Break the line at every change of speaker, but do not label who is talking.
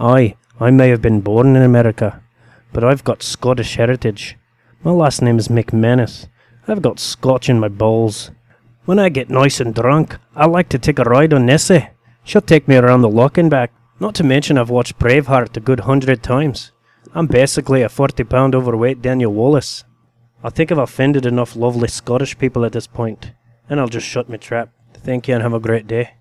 Aye, I may have been born in America, but I've got Scottish heritage. My last name is McManus. I've got Scotch in my balls. When I get nice and drunk, I like to take a ride on Nessie. She'll take me around the loch and back. Not to mention I've watched Braveheart a good hundred times. I'm basically a 40 pound overweight Daniel Wallace. I think I've offended enough lovely Scottish people at this point, and I'll just shut my trap. Thank you and have a great day.